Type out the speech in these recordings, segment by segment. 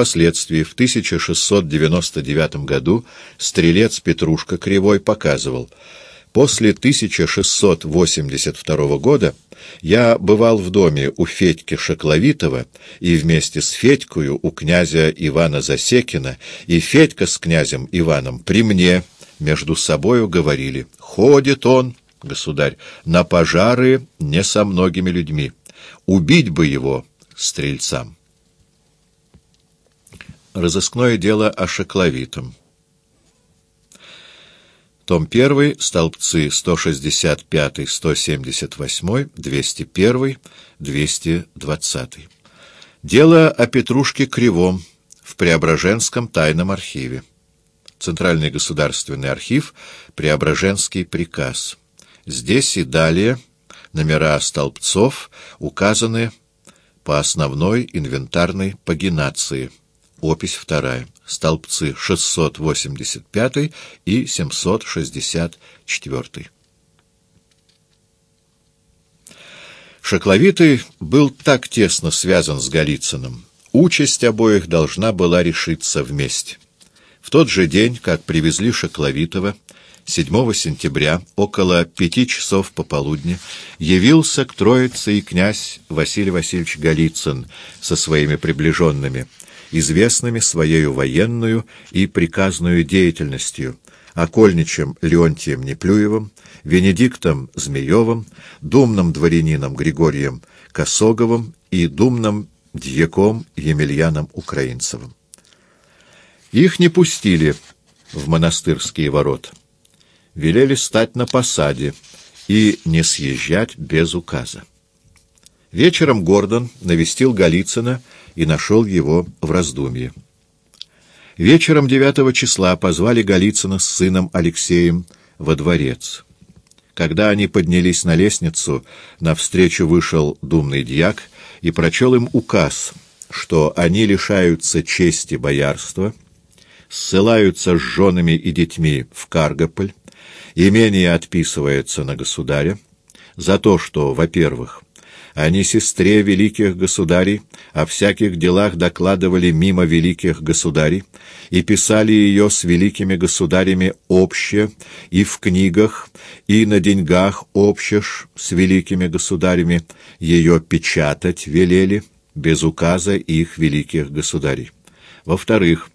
впоследствии, в 1699 году, стрелец Петрушка Кривой показывал — После 1682 года я бывал в доме у Федьки Шакловитова и вместе с Федькою у князя Ивана Засекина, и Федька с князем Иваном при мне между собою говорили «Ходит он, государь, на пожары не со многими людьми. Убить бы его стрельцам». Разыскное дело о Шакловитом. Том 1, столбцы 165, 178, 201, 220. Дело о Петрушке Кривом в Преображенском тайном архиве. Центральный государственный архив, Преображенский приказ. Здесь и далее номера столбцов указаны по основной инвентарной пагинации. Опись вторая столбцы 685 и 764. Шакловитый был так тесно связан с Голицыным. Участь обоих должна была решиться вместе. В тот же день, как привезли Шакловитова, 7 сентября, около пяти часов пополудни, явился к Троице и князь Василий Васильевич Голицын со своими приближенными — известными своею военную и приказную деятельностью, окольничем Леонтием Неплюевым, Венедиктом Змеевым, думным дворянином Григорием Косоговым и думным дьяком Емельяном Украинцевым. Их не пустили в монастырские ворота. Велели стать на посаде и не съезжать без указа. Вечером Гордон навестил Голицына и нашел его в раздумье. Вечером 9 числа позвали Голицына с сыном Алексеем во дворец. Когда они поднялись на лестницу, навстречу вышел думный дьяк и прочел им указ, что они лишаются чести боярства, ссылаются с женами и детьми в Каргополь, имение отписывается на государя, за то, что, во-первых, они сестре великих государей о всяких делах докладывали мимо великих государей и писали ее с великими государями обще и в книгах, и на деньгах общешь с великими государями, ее печатать велели без указа их великих государей. Во-вторых,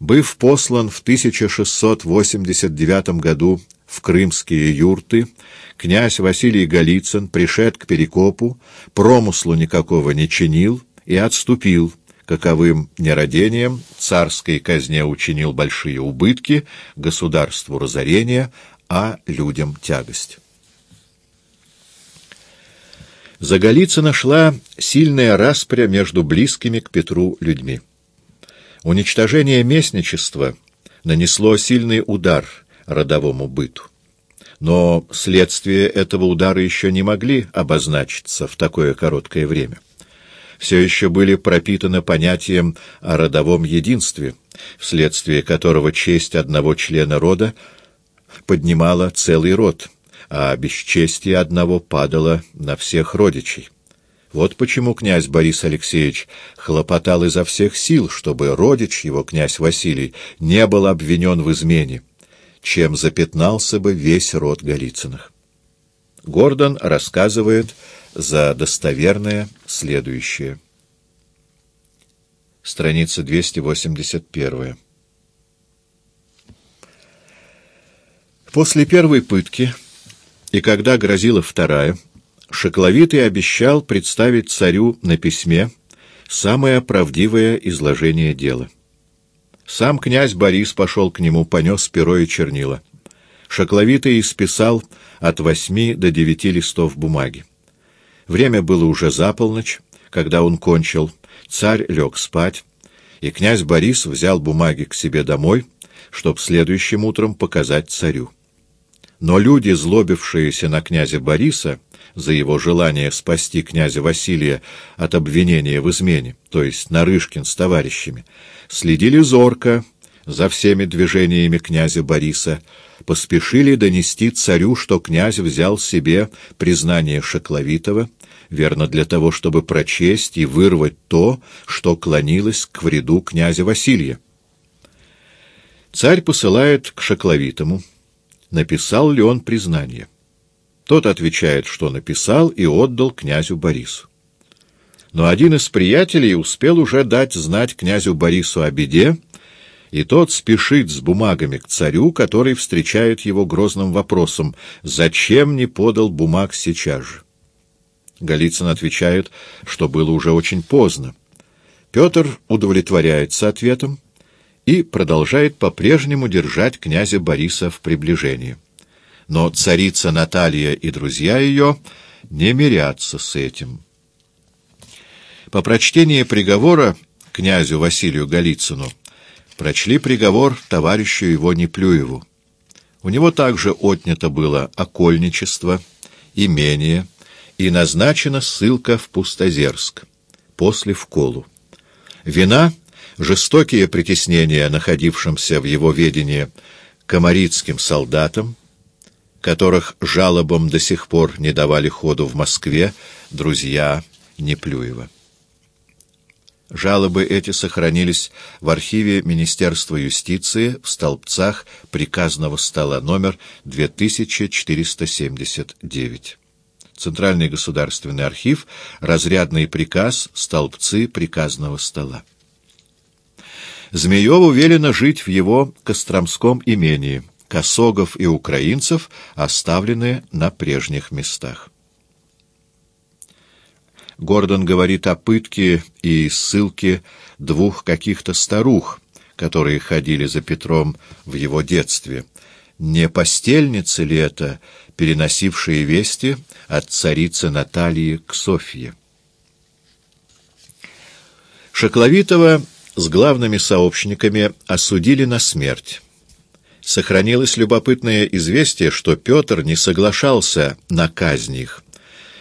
быв послан в 1689 году в крымские юрты, князь Василий Голицын пришед к Перекопу, промыслу никакого не чинил и отступил, каковым нерадением царской казне учинил большие убытки, государству разорение, а людям тягость. За Голицына шла сильная распря между близкими к Петру людьми. Уничтожение местничества нанесло сильный удар родовому быту. Но следствия этого удара еще не могли обозначиться в такое короткое время. Все еще были пропитаны понятием о родовом единстве, вследствие которого честь одного члена рода поднимала целый род, а бесчестие одного падало на всех родичей. Вот почему князь Борис Алексеевич хлопотал изо всех сил, чтобы родич его, князь Василий, не был обвинен в измене, чем запятнался бы весь род Голицыных. Гордон рассказывает за достоверное следующее. Страница 281. После первой пытки, и когда грозила вторая, Шокловитый обещал представить царю на письме самое правдивое изложение дела. Сам князь Борис пошел к нему, понес перо и чернила. Шокловитый исписал от восьми до девяти листов бумаги. Время было уже за полночь, когда он кончил. Царь лег спать, и князь Борис взял бумаги к себе домой, чтоб следующим утром показать царю. Но люди, злобившиеся на князя Бориса за его желание спасти князя Василия от обвинения в измене, то есть Нарышкин с товарищами, следили зорко за всеми движениями князя Бориса, поспешили донести царю, что князь взял себе признание Шекловитова, верно для того, чтобы прочесть и вырвать то, что клонилось к вреду князя Василия. Царь посылает к Шакловитому, написал ли он признание. Тот отвечает, что написал и отдал князю Борису. Но один из приятелей успел уже дать знать князю Борису о беде, и тот спешит с бумагами к царю, который встречает его грозным вопросом «Зачем не подал бумаг сейчас же?» Голицын отвечает, что было уже очень поздно. Петр удовлетворяется ответом и продолжает по-прежнему держать князя Бориса в приближении. Но царица Наталья и друзья ее не мирятся с этим. По прочтении приговора князю Василию Голицыну прочли приговор товарищу его Неплюеву. У него также отнято было окольничество, имение и назначена ссылка в Пустозерск, после в Колу. Вина — жестокие притеснения находившимся в его ведении комарицким солдатам, которых жалобам до сих пор не давали ходу в Москве друзья Неплюева. Жалобы эти сохранились в архиве Министерства юстиции в столбцах приказного стола номер 2479. Центральный государственный архив, разрядный приказ, столбцы приказного стола. Змееву велено жить в его Костромском имении. Косогов и украинцев оставлены на прежних местах. Гордон говорит о пытке и ссылке двух каких-то старух, которые ходили за Петром в его детстве. Не постельницы ли это, переносившие вести от царицы Натальи к Софье? Шакловитова с главными сообщниками осудили на смерть. Сохранилось любопытное известие, что Петр не соглашался на казнь их,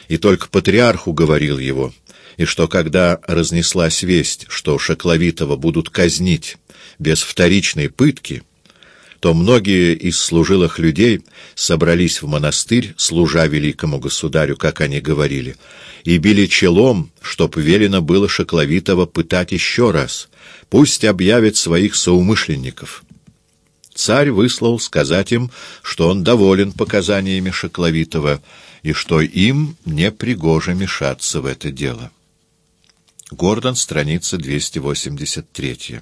и только патриарху говорил его, и что когда разнеслась весть, что Шакловитова будут казнить без вторичной пытки, то многие из служилых людей собрались в монастырь, служа великому государю, как они говорили, и били челом, чтоб велено было Шакловитова пытать еще раз, пусть объявит своих соумышленников. Царь выслал сказать им, что он доволен показаниями Шакловитова, и что им не пригоже мешаться в это дело. Гордон, страница 283.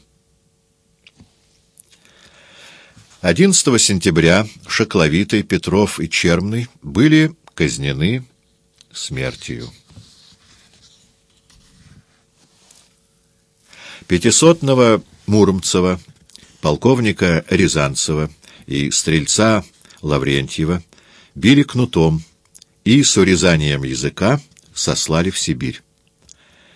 11 сентября Шакловитый, Петров и Чермный были казнены смертью. Пятисотного Муромцева, полковника Рязанцева и стрельца Лаврентьева били кнутом, и с урезанием языка сослали в Сибирь.